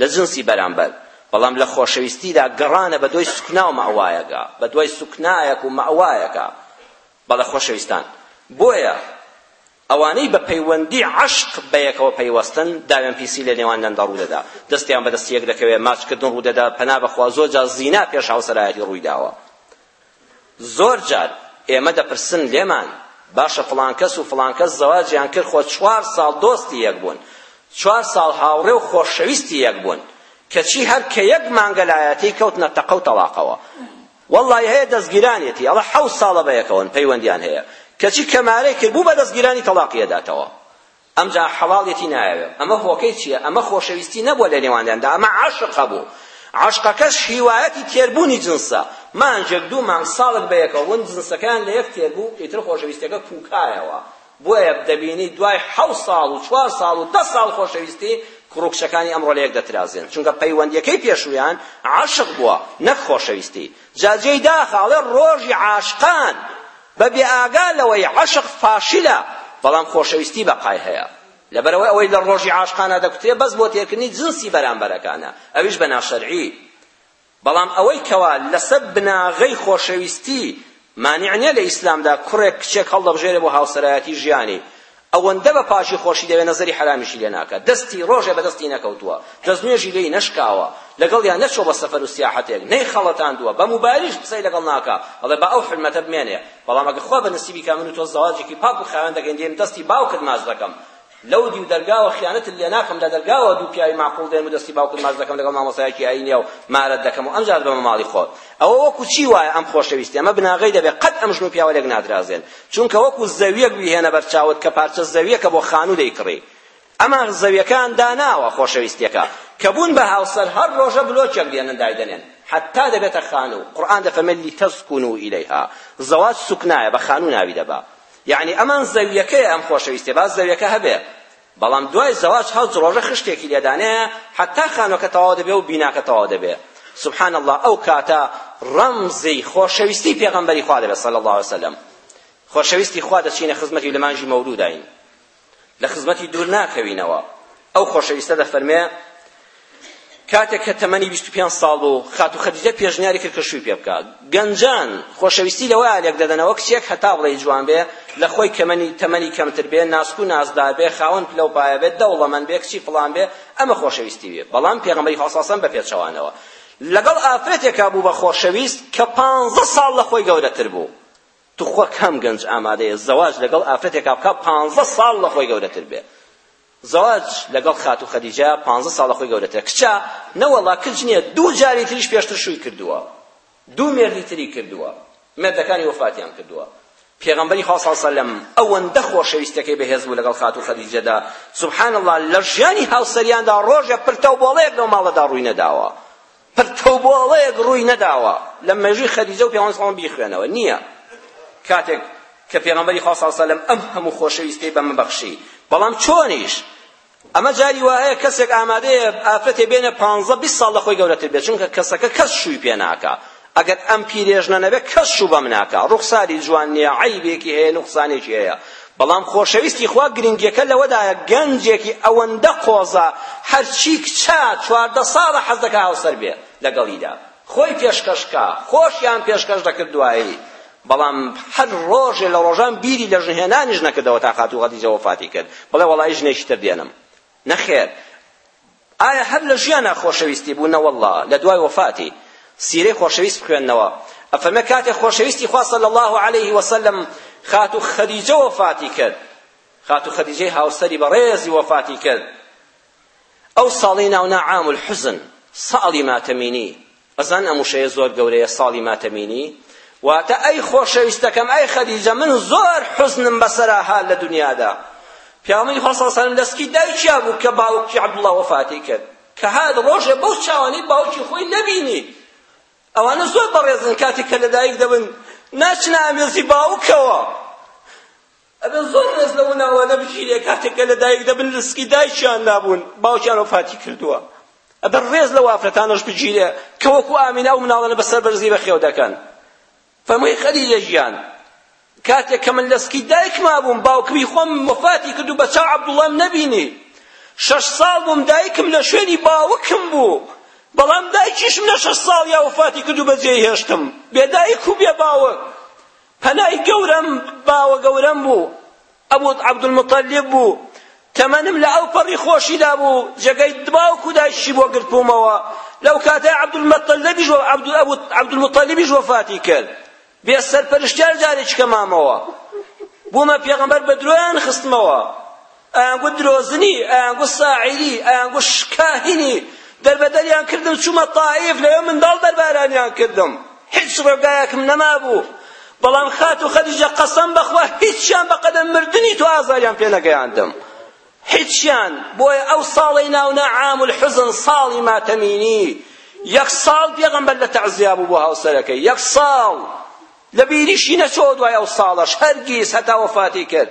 لە جنسی بەرامبەر، بەڵام لە خۆشەویستیدا گەڕانە بە دوای سوکنا و مەئوایەکە، بە دوای سوکنایەک و مەئوایەکە بە لە خۆشەویستان. بۆیە ئەوانەی بە پەیوەندی عەشق بە یەکەوە پەیوەستن، داوێن پیسی لە نێوان لەندا ڕوو دەدا، دەستیان بە دەستی یەک دەکەوێ، ماچکردن ڕوو دەدا، پەنا بەخوا زۆر جار زینا پێش هاوسەرایەتی ڕووی داوە. زۆر جار ئێمە دەپرسن لێمان باشە فڵان کەس و فڵان کەس زەواجیان کرد خۆ چوار ساڵ دۆستی یەک بوون چوار ساڵ هاوڕێ و خۆشەویستی یەک بوون کەچی هەر کە یەک مانگە لایەتی کەوتنە تەقە و تەڵاقەوە واللهی هەیە دەستگیرانێتی ئەڵە حەوت ساڵە بەیەکەوەن پەیوەندیان هەیە کەچی کەمارەی کرد بوو بە دەستگیرانی تەڵاقیەداتەوە ئەمجا حەڵاڵیەتی نایەوێ ئەمە هۆکەی چیە ئەمە خۆشەویستی نەبوە لە نێوانداندا ئەمە عەشق هەبوو عەشقەکەش هیوایەتی تێربوونی جنسە مانگێک دوو مانگ ساڵێک بەیەکەوە ون جنسەکەیان لە یەک تێربوو ئیتر خۆشەویستیەکە پوکایەوە بۆیە دەبینی دوای حەوت ساڵ و چوار ساڵ و دە ساڵ خۆشەویستی کوڕ و کچەکانی ئەمڕۆ لە یەک دەترازێن چونکە پەیوەندیەکەی پێشوویان عەشق بووە نەک خۆشەویستی جا جێی داخە ئەڵێ ڕۆژی عاشقان بە بێ ئاگا لەوەی عەشق فاشلە بەڵام خۆشەویستی بەقای هەیە لەبەرئەوەی ئەوەی لە ڕۆژی عاشقانا دەکوترێ بەس بۆ تێرکردنی جنسی بەرامبەرەکانە ئەویش بە ناشەرعی بەڵام ئەوەی کەوا لەسەر بناغەی خۆشەویستی مانع نیە لە ئیسلامدا کوڕێک کچێک هەڵدەبژێرێ بۆ هاوسەرایەتی ژیانی ئەوەندە بە پاکی خۆشی دەوێ نەزەری حەرامیشی لێ ناکا دەستی ڕۆژێ بە دەستی نەکەوتووە دەستنوێژی لێی نەشکاوە لەگەڵیا نەچووە بە سەفەر و سیاحەتێک نەیخەڵەتاندووە بە موبایلیش قسەی لەگەڵ ناکا ئەڵێ با ئەو حورمەتە بمێنێ بەڵام ئەگەر خوا بە نسیبی کا من و تۆ زەواجێکی پاک و خاوێن دەکەین دێم دەستی باوکت ماچ دەکەم لەو دیو دەرگاوە خیانەتت لێ ناکەم لە دەرگاوە دوو پیاوی معقول دێم و دەستی باوکت ماچ دەکەم لەگەڵ مامۆستایەکی ئاینیا و مارەت دەکەم و ئەمجار بەمە ماڵی خۆت ئەوە وەکو چی وایە ئەم خۆشەویستی ئەمە بناغەی دەبێ قەت ئەم ژن و پیاوە لێک نادرازێن چونکە وەکو زەویەک بیهێنە بەر چاوت کە پارچە زەویەکە بۆ خانوو دەیکڕی ئەمە زەویەکان داناوە خۆشەویستیەکە کە بوون بە هاوسەر هەر ڕۆژە بلۆکێک دێنن دایدەنێن حتا دەبێتە خانوو قورئان دەفەرمێت لتسکنوا الیها زەواج سوکنایە بە خانوو ناوی دەبا یعنی ئەمان زەویەکەیە ئەم خۆشەویستیە با زەویەکە هەبێ بەڵام دوای زەواج حەوت ڕۆژە خشتێکی لێدانەیە حەتا خانوەکە تەواو دەبێ و بیناکە تەواو دەبێ سبحان الله ئەو کاتە ڕەمزی خۆشەویستی پێغەمبەری خوا دەبێت صلی الله وسلم خۆشەویستی خوا دەچینە خزمەتی لە مانجی مەولوداین لە خزمەتی دوور ناکەوینەوە ئەو خۆشەویستە دەفەرمێ کاتێک کە تەمەنی بیست و پێنج ساڵ بوو خاتوو خەدیجە پێشنیاری کرد کە شووی پێ بکات گەنجان خۆشەویستی لەوەیە لێک دەدەنەوە کچێک هەتا بڵێی جوان بێ لە خۆی کەمەنی تەمەنی کەمتر بێ ناسک و نازدار بێ خاوەن پلە و پایە بێ دەوڵەمەند بێ کچی فڵان بێ ئەمە خۆشەویستی بێ بەڵام پێغەمبەری خۆسەسەم بە پێچەوانەوە لەگەڵ ئافرەتێکا بوو بە خۆشەویست کە پانزە ساڵ لە خۆی گەورەتر بوو توخوا کام گەنج ئامادەیە زەواج لەگەڵ ئافرەتێکا بکا پانزە ساڵ لە خۆی گەورەتر بێ زەواج لەگەڵ خاتوو خەدیجە پانزە ساڵە خۆی گەورەترە کچە نەوەڵا کچ نییە دوو جاری تریش پێشتر شووی کردووە دوو مێردی تری کردووە مێردەکانی وەفاتیان کردووە پێغەمبەری خوا صلی سەلم ئەوەندە خۆشەویستەکەی بەهێز بوو لەگەڵ خاتوو خەدیجەدا سبحان الله لە ژیانی هاوسەریاندا ڕۆژێ پرتە و بۆڵەیەک لەو ماڵەدا ڕووی نەداوە پرتەوبۆڵەیەک ڕووی نەداوە لە مێژووی خەدیجە و پێغەمبەر سڵاو بیخوێنەوە نییە کاتێک کە پێغەمبەری خوا سڵاو سەلەم ئەم هەموو خۆشەویستی بەمە بەخشی بەڵام چۆنیش ئەمە جاری وایە کەسێک ئامادەیە ئافرەتێ بێنە پانزە بیست ساڵ لە خۆی گەورەتر بێت چونکە کەسەکە کەس شووی پێ ناکا ئەگەر ئەم پیرێژنە نەبێت کەس شوو بەم ناکا ڕوخساری جوان نییە عەیبێکی هەیە نوقسانێکی هەیە بەڵام خۆشەویستی خوا گرنگیەکە لەوەدایە گەنجێکی ئەوەندە قۆزە هەرچی کچە چواردە ساڵە حەز دەکا هاوسەر بێ لەگەڵیدا خۆی پێشکەش کا خۆشیان پێشکەش دەکرد دوایی بەڵام هەر ڕۆژێ لە ڕۆژان بیری لە ژنهێنانیش نەکردەوە تا خاتوو خەدیجە وەفاتی کرد بڵێ وەڵای ژنێکی تر دێنم نەخێر ئایا هەر لە ژیانا خۆشەویستی بوو نەوەڵڵا لە دوای وەفاتی سیرەی خۆشەویست بخوێنەوە ئەفەرمێ کاتێ خۆشەویستی خوا صلی الله علیه وسلم خاتو خدیجە وەفاتی کرد خاتو خدیجەی هاوسەری بەڕێزی وەفاتی کرد ئەو ساڵی ناونا عام الحزن ساڵی ماتەمینی بەزان ئەم وشەیە زۆر گەورەیە ساڵی ماتەمینی واتە ئەی خۆشەویستەکەم ئەی خەدیجە من زۆر حوزنم بەسەرا هات لە دنیادا پیامبری خوا صلی الله علیه و سلم لەسکی دایکیا بوو کە باوکی عبدالله وفاتی کرد کە هات ڕۆژێ بەو چاوانی باوکی خۆی نەبینی ئەوانە زۆر بەڕێزن کاتێک کە لەدایک دەبن ناچنە ئامێزی باوکەوە ئەبێت زۆر ڕێز لە مناڵانە بگیرێت کاتێک کە لەدایک دەبن لسکی دایکیان لابوون باوکیان وەفاتی کردووە ئەبێت ڕێز لەو ئافرەتانەش بگیرێت کە وەکو ئامینە ئەو مناڵانە بە سەربەرزی بەخێو دەکەن فەرمووی خەلیلە گیان کاتێک کە من لەسکی دایکما بووم باوکمی خۆم وەفاتی کرد و بە چاو عەبدوڵام نەبینی شەش ساڵ بووم دایکم لە شوێنی باوکم بوو بەڵام دایکیشم لە شەش ساڵیا وەفاتی کرد و بەجێی هێشتم بێ دایک و بێ باوک پەنای گەورەم باوەگەورەم بوو، ئەبو عەبدولموتەلیب بوو، تەمەنم لە ئەوپەڕی خۆشیدا بوو، جێگەی باوک و دایکیشی بۆ گرتبوومەوە، لەو کاتەی عەبدولمەتەلەبیش ئەبو عەبدولموتەلیبیش وەفاتی کرد، بێ سەرپەرشتیار جارێکیکە مامەوە، بوومە پێغەمبەر بە درۆیان خستمەوە. ئەیانگوت درۆزنی، ئەیانگوت ساعیری، ئەیانگوت کاهینی، دەربەدەریان کردم چوومە تائیف، لەوێ منداڵ دەربارانیان کردم، هیچ ڕێگایەکم نەمابوو، بەڵام خاتوو خەدیجە قەسەم بەخوا هیچیان بەقەدەر مردنی تۆ ئازاریان پێ نەگەیاندم، هیچیان، بۆیە ئەو ساڵەی ناونا عام الحزن ساڵی ماتەمینی، یەک ساڵ پێغەمبەر لە تەعزیا بوو بۆ هاوسەرەکەی، یەک ساڵ، لەبیریشی نەچۆوە دوای ئەو ساڵەش، هەرگیز هەتا وەفاتی کرد.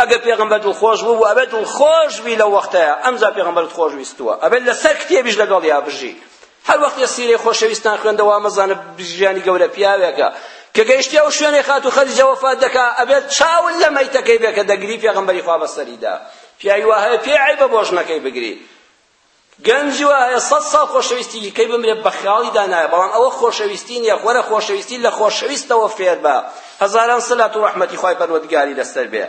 ئەگەر پێغەمبەر دڵخۆش بوو ئەبێت دڵخۆش بی لەو وەختەیە ئەمجا پێغەمبەرت خۆش ویستووە ئەبێت لەسەر کتێبیش لەگەڵیا بژی هەر وەختێ سیرەی خۆشەویستان خوێندەوە مەزانە ژیانی گەورە پیاوێکە کە گەیشتی ئەو شوێنێ خاتوو خەدیجە وەفات دەکا ئەبێت چاول لە مەیتەکەی بێ کە دەگری پێغەمبەری خوا بەسەریدا پیاوی وا هەیە پێ عەیبە بۆ ژنەکەی بگری گەنجی وا هەیە سەد ساڵ خۆشەویستی کەی بمرێ بەخیاڵی دانایە بەڵام ئەوە خۆشەویستی نییە وەرە خۆشەویستی لە خۆشەویستەوە فێربە هەزاران سەلات و ڕەحمەتی خوای پەروەردگاری لەسەر بێ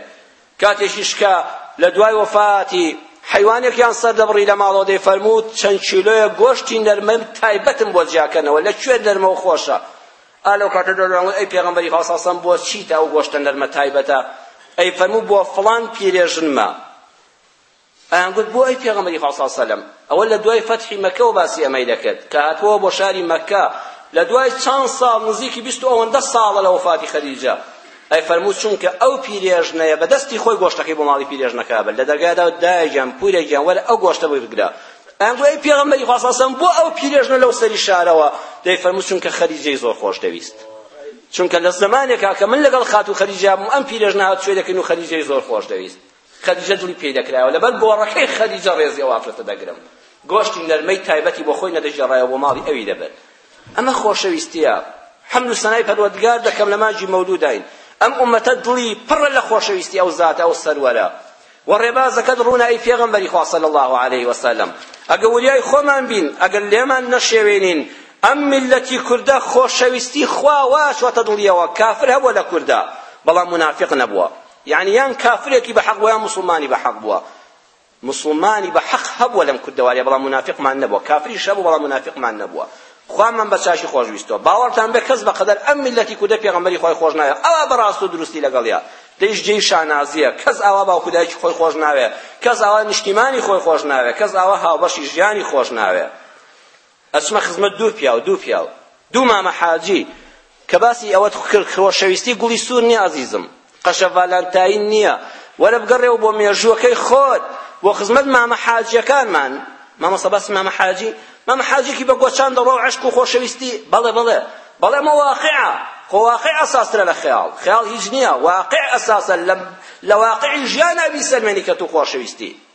کاتێکیش کە لە دوای وەفاتی حیوانێکیان سەردەبڕی لە ماڵەوە دەیفەرموو چەند کیلۆیە گۆشتی نەرمە تایبەتم بۆ جیاکەنەوە لە کوێ نەرمە و خۆشە ئا لەو کاتە دەدەڵێن ئەی پێغەمبەری خوا ساسەم بۆ چیتە ئەو گۆشتە نەرمە تایبەتە ئەی فەرموو بۆ فڵان پیرێژنمە ئەیان گوت، بۆ ئەی پێغەمبەری خوا صلی اللە علیە وسلم، ئەوە لە دوای فەتحی مەکەوە باسی ئەمەی دەکرد کە هاتووە بۆ شاری مەککە لە دوای چەند ساڵ نزیکی بیست و ئەوەندە ساڵە لە وەفاتی خەدیجە ئەی فەرموو چونکە ئەو پیرێژنەیە بە دەستی خۆی گۆشتەکەی بۆ ماڵی پیرێژنەکە بەر لە دەرگادا دایە گیان پورە گیان وەرە ئەو گۆشتە بگرە ئەم دوای پێغەمبەری خوا صلی اللە بۆ ئەو پیرێژنە لەو سەری شارەوە دەی فەرموو چونکە خەدیجەی زۆر خۆش دەویست چونکە لە زمانێکا کە من لەگەڵ خاتوو خەدیجە بووم ئەم پیرێژنە هات شوێ دەکەین و خەدیجەی زۆر خۆش دەویست خەدیجە دووری پێی دەکرایەوە، لەبەر گۆڕەکەی خەدیجە ڕێزی ئەو ئافرەتە دەگرم. گۆشتی نەرمەی تایبەتی بۆ خۆی نەدەگێڕایەوە بۆ ماڵی ئەوی دەبرد. ئەمە خۆشەویستییە. حەمد و سەنای پەروەردگار دەکەم لە مانگی مەولووداین. ئەم ئوممەتە دڵی پڕە لە خۆشەویستی ئەو زاتە، ئەو سەروەرە. و ڕێبازەکەت ڕوونە ئەی پێغەمبەری خوا صلی اللە علیه وسلم. ئەگەر وریای خۆمان بین، ئەگەر لێمان نەشێوێنین، ئەم میللەتی کوردە خۆشەویستی خوا وا چووەتە دڵیەوە، کافر هەبووە لە کوردا، بەڵام مونافیق نەبووە. یەعنی یان کافرێکی بە حەق بووە یان موسڵمانی بە حەق بووە مسلمانی بە حەق هەبووە لەم کوردەواریا بەڵام منافقمان نەبووە کافریش هەبوو بەڵام منافقمان نەبووە خوامان بە چاشی خۆش ویستەوە باوەڕتان بێ کەس بەقەدەر ئەم میلەتی کوردە پێغەمبەری خۆی خۆش ناوێ ئەوا بەڕاست و دروستی لەگەڵیا دەیش جێی شانازیە کەس ئاوا باوکو دایکی خۆی خۆش ناوێ کەس ئاوا نیشتیمانی خۆی خۆش ناوێ کەس ئاوا هاوبەشی ژیانی خۆش ناوێ ئەچمە خزمەت دوو پیاو دوو پیاو دوو مامە حاجی کە باسی ئەوەت کرد خۆشەویستی گوڵی سوور نییە ئازیزم قەشە ڤالانتاین نییە وەرە بگەڕێوە بۆ مێژووەکەی خۆت بۆ خزمەت مامە حاجیەکانمان مامۆستا باسی مامە حاجی مامە حاجیکی بە گۆچان دەڕۆ عشق و خۆشەویستی بەڵێ بەڵێ بەڵێ مە واقعە خۆ واقع ئەساسترە لە خەیاڵ خەیاڵ هیچ نییە واقع ئەساسە لە واقعی ژیان ئەبی سەلمێنی کە تو خۆشەویستی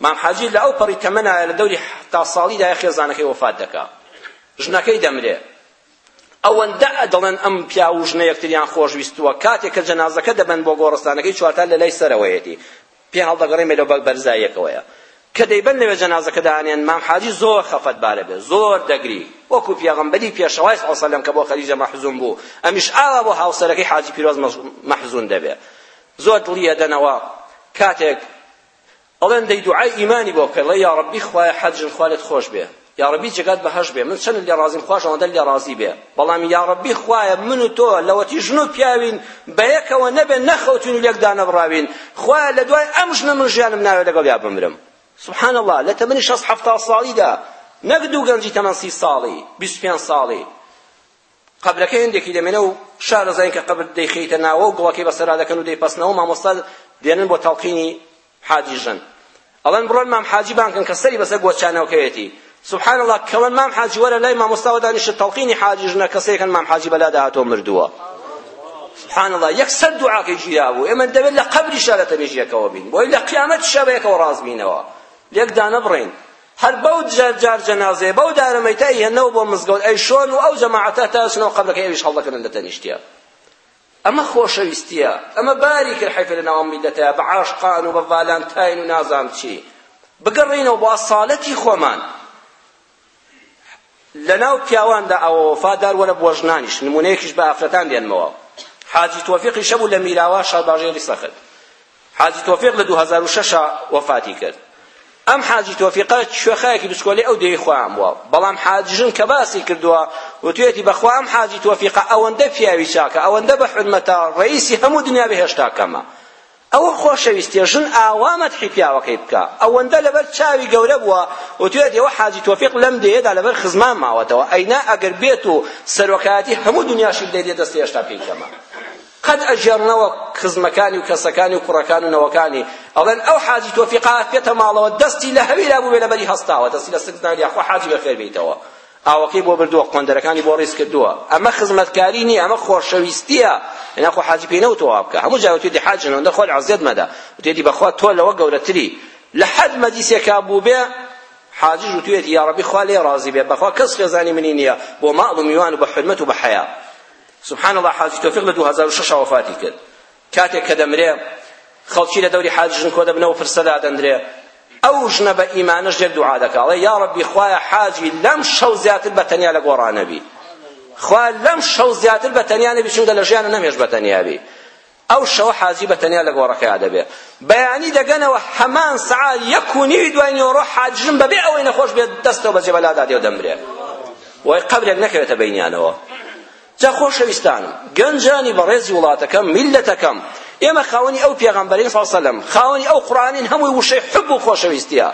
مام حاجی لە ئەوپەڕی تەمەنایە لە دەوری حەفتا ساڵیدایە خێزانەکەی وەفات دەکا ژنەکەی دەمرێ ئەوەندە دەڵێن ئەم پیاو و ژنە یەکتریان خۆشویستووە کاتێک کە جەنازەکە دەبەن بۆ گۆڕستانەکەی چوارتال لە لای سەرەوەیەتی پێ هەڵدەگەڕێمێ لەو بەگ بەرزاییەکەوەیە کە دەیبەن لەوێ جەنازەکە دانێن مام حاجی زۆر خەفەتبارە بێ زۆر دەگری وەکو پێغەمبەری پێشەوای سەڵ سەلەم کە بۆ خەدیجە مەحزون بوو ئەمیش ئاوا بۆ هاوسەرەکەی حاجی پیرۆز مەحزون دەبێ زۆر دڵی ئەدەنەوە کاتێک ئەڵێن دەی دوعای ئیمانی بۆ بکە ئەڵێ یاڕەبی خوایە حەجن خوا لێت خۆش بێ یاڕەبی جێگات بەهەشت بێ من چەندت لێ ڕازیم خوش ئەوەندە لێ ڕازی بێ بەڵام یاڕەبی خوایە من و تۆ لەوەتی ژن و پیاوین بەیەکەوە نەبێ نەخەوتین و لێکدا نەبڕاوین خوایە لە دوای ئەم ژنە من ژیانم ناوێ لەگەڵ یا بمرم سبحان الله لە تەمەنی شەست حەفتا ساڵیدا نەک دوو گەنجی تەمەن سی ساڵی بیست پێنج ساڵی قەبرەکە هێندێکی دەمێنێ و شارەزاین کە قەبر دەیخەیتە ناوە و گڵەکەی بەسەرا دەکەن و دەیپەسنەوە و مامۆستا دێنن بۆ تەڵقینی حاجی ژن ئەڵێن بڕۆن مام حاجی بان کەن کە سەری بەسەر گۆچانەوەکەیەتی سبحان الله کەڵەن مام حاجی وەرە لای مامۆستاوە دانیشە تەڵقینی حاجی ژنە کەسێکن مام حاجی بەلادا هاتۆ مردووە سبحان الله یەکسەر دوعاکەی گیرا بوو ئێمە دەبێت لە قەبریشا لە تەنیژیەکەوە بین بۆی لە قیامەتیشا بە یەکەوە ڕاست بینەوە لێک دانەبڕین هەر بەو جار جار جەنازەیە بەو دارە مەیتە ئەیهێنەوە بۆ مزگەوت ئەیشۆن و ئەو جەماعەتە تا دەچنەوە قەبرەکەی ئەویش هەڵدەکەنن لە تەنیشتیا ئەمە خۆشەویستیە ئەمە باری کرد حەیفە لە ناوەم میلەتەیە بە عاشقان و بە ڤالانتاین و نازانم چی بگەڕێینەوە بۆ ئەسالەتی خۆمان لەناو پیاواندا ئەوە وەفادار وەرە بووە ژنانیش نموونەیەکیش بە ئافرەتان دێنمەوە حاجی تۆفیقی شەبوو لە میراوا شەڕباژێری سەخت حاجی تۆفیق لە 2006 وەفاتی کرد ئەم حاجی تۆفیقە کوێخایەکی بچکۆلەی ئەو دێی خۆیان بووە بەڵام حاجی ژن کە باسی کردووە وتوێتی بەخوا ئەم حاجی تۆفیقە ئەوەندە پیاوی چاکە ئەوەندە بە حرمەتە ڕئیسی هەموو دنیا بە هێشتا کەمە ئەوە خۆشەویستیە ژن ئاوا مەدحی پیاوەکەی بکا ئەوەندە لەبەر چاوی گەورە بووە وتوێت ئێوە حاجی تۆفیق لەم دێیەدا لەبەر خزمان ماوەتەوە ئەینا ئەگەر بێت و سەرۆکایەتی هەموو دنیاشی بدەیت لێ دەستی هێشتا پێی کەمە قەد ئەگێڕنەوە خزمەکانی و کەسەکانی و کوڕەکان و نەوەکانی ئەڵێن ئەو حاجی تۆفیقا پێتە ماڵەوە دەستی لە هەویرا بوو بێ لەبەری هەستاوە دەستی لە سک ناگریا خۆ حاجی بەخێر بێیتەوە ئاوەکەی بۆ بردووە قۆندەرەکانی بۆ ڕیز کردووە ئەمە خزمەتکاری نییە ئەمە خۆشەویستییە ئەنا خۆ حاجی پێی نەوتەوە وا بکە هەموو جار وتێتی حاج هەنەوەندە خۆت عەزیەت مەدە وتێتی بەخوا تۆ لەوە گەورەتری لە حەد مەجلیسێکا بووبێ حاجیش وتوێتی یا ڕەبی خوا لێ ڕازی بێ بەخوا کەس خێزانی منی نییە بۆ ماڵ و میوان و بە حورمەت و بە حەیا سبحان الله حاجی تۆفیق لە 2006 وفاتی کرد کاتێک کە دەمرێ خەڵکی لە دەوری حاج ژن کۆ دەبنەوە پرسە دادەندرێ ئەو ژنە بە ئیمانەش لێک دوعا دەکا ئەڵێ یا ڕەبی خوایە حاجی لەم شەو زیاتر بە تەنیا لە گۆڕا نەبی خوا لەم شەو زیاتر بە تەنیا نەبی چونکە لە ژیانە نەمێش بە تەنیا بی ئەو شەوە حاجی بە تەنیا لە گۆڕەکەیا دەبێ بەیانی دەگەنەوە هەمان سەعات یەک و نیوی دوای نیوەڕۆ حاجژن بەبێ ئەوەی نەخۆش بێت دەستەوە بەجێ بەلادا دێ و دەمرێ وای قەبرێک نەکەوێتە بینیانەوە جا خۆشەویستانم، گەنجانی بەڕێزی وڵاتەکەم، میللەتەکەم، ئێمە خاوەنی ئەو پێغەمبەرین سەڵ سەلەم، خاوەنی ئەو قورئانین هەمووی وشەی حب و خۆشەویستیە،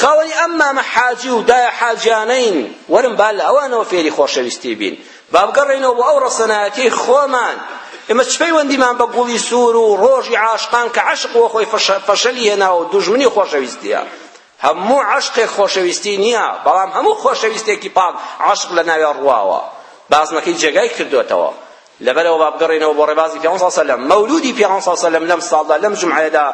خاوەنی ئەم مامە حاجی و دایە حاجیانەین، وەرن با لە ئەوانەوە فێری خۆشەویستی بین، با بگەڕێینەوە بۆ ئەو ڕەسەنایەتیەی خۆمان، ئێمە چ پەیوەندیمان بە گوڵی سوور و ڕۆژی عاشقان کە عەشق بۆ خۆی فەشەلی هێناوە و دوژمنی خۆشەویستیە. هەموو عەشقێک خۆشەویستی نییە، بەڵام هەموو خۆشەویستێکی پاک عەشق لە ناویا ڕواوە، بازنەکەی جێگای کردۆتەوە. لەبەرئەوە با بگەڕێینەوە بۆ ڕێبازی پێغەمبەر صلی اللە علیە و سلم، مەولودی پێغەمبەر صلی اللە علیە و سلم لەم ساڵدا لەم جومعەیەدا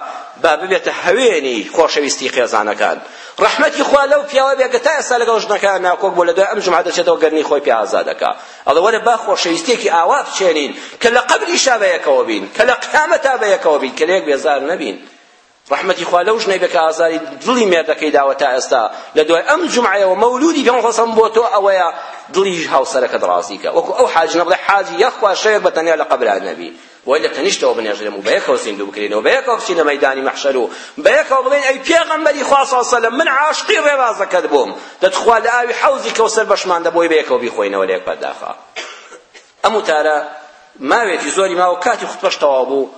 با ببێتە هەوێنی خۆشەویستی خێزانەکان. ڕەحمەتی خوا لەو پیاوە بێت کە تا ئێستا لەگەڵ ژنەکەیا ناکۆک بووە، لەدوای ئەم جومعە دەچێتەوە گەرمی خۆی پێ ئازاد دەکا. ئەڵێ وەرە با خۆشەویستیەکی ئاوا بچێنین کە لە قەبریشا بەیەکەوە بین، کە لە قیامەتا بەیەکەوە بین، کە لەیەک بێزار نەبین. ڕەحمەتی خوا لەو ژنەی بێ کە ئازاری دڵی مێردەکەی داوە تا ئێستا لە دوای ئەم جومعەیەوە مەولودی پێ سەسم بۆ تۆ ئەوەیە دڵی هاوسەرەکەت ڕازی کە وەکو ئەو حاجنە بڵێ حاجی یەخوا شەوێک بە تەنیا لە قەبرا نەبی وای لە تەنیشتەوە بنێژرێم و بە یەکەوە زیندوو بکرێنەوە بە یەکەوە بچینە مەیدانی مەحشەر و بە یەکەوە بڵێن ئەی پێغەمبەری خوا صلی الله علیه وسلم من عاشقی ڕێبازەکەت بووم دەتخوا لە ئاوی حەوزی کەوسەر بەشمان دەبۆی بە یەکەوە بیخۆینەوە لە یەک بەرداخا ئەم وتارە ماوێکی زۆری ماوە کاتی خوتبەش تەواو بوو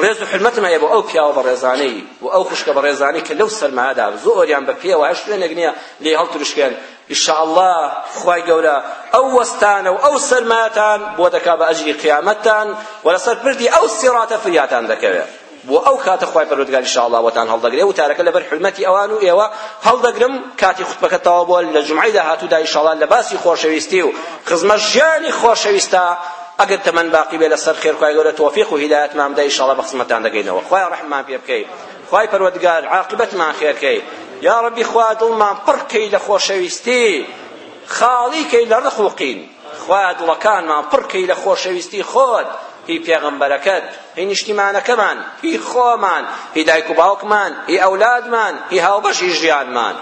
ڕێز و حورمەتم هەیە بۆ ئەو پیاوە بەڕێزانەی و ئەو خوشکە بەڕێزانەی کە لەو سەرمایەدا زۆریان بە پێوە هەر شوێنێک نییە لێ هەڵتروشکێن ئیشاءاللە خوای گەورە ئەو وەستانە و ئەو سەرمایەتان بۆ دەکا بە ئەجری قیامەتتان و لەسەر پردی ئەو سیڕاتە فریاتان دەکەوێت بۆ ئەو کاتە خوای پەروەردگار انشاءالله وەتان هەڵدەگرێ وتارەکە لەبەر حرمەتی ئەوان و ئێوە هەڵدەگرم کاتی خوتبەکە تەواو بووە لە جومعەی داهاتوودا انشاءالله لە باسی خۆشەویستی و خزمەت ژیانی خۆشەویستە ئەگەر تەمەن باقی بێ لەسەر خێر خوای گەورە تۆفیق و هیدایەتمان بدە ئیشەڵا بە خزمەتتان دەگەینەوە خوایە ڕەحممان پێ بکەی خوای پەروەردگار عاقبەتمان خێر کەی یا ڕەبی خوا دڵمان پڕ کەی لە خۆشەویستی خاڵی کەی لە ڕق و قین خوا دڵەکانمان پڕ کەی لە خۆشەویستی خۆت هی پێغەمبەرەکەت هی نیشتیمانەکەمان هی خۆمان هی دایک و باوکمان هی ئەولادمان هی هاوبەشی ژیانمان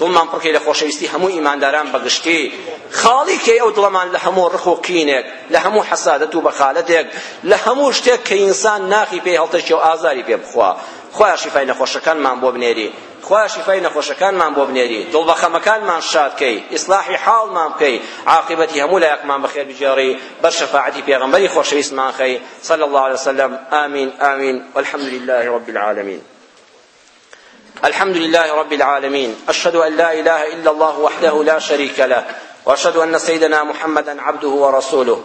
دڵمان پڕ کەی لە خۆشەویستی هەموو ئیمانداران بە گشتی خاڵی کەی ئەو دڵەمان لە هەموو ڕق و قینێک لە هەموو حەسادەت و بەخالەتێک لە هەموو شتێک کە ئینسان ناخی پێی هەڵتەکی و ئازاری پێ بخوا خوایە شیفای نەخۆشەکانمان بۆ بنێری خوایە شیفای نەخۆشەکانمان بۆ بنێری دڵ بە خەمەکانمان شاد کەی ئیسلاحی حاڵمان بکەی عاقبەتی هەموو لایەکمان بەخێر بگێڕی بەر شەفاعەتی پێغەمبەری خۆشەویستمان خەی صلی الله علیه وسلم آمین آمین والحمد لله رب العالمین الحمد لله رب العالمين أشهد أن لا إله إلا الله وحده لا شريك له وأشهد أن سيدنا محمدا عبده ورسوله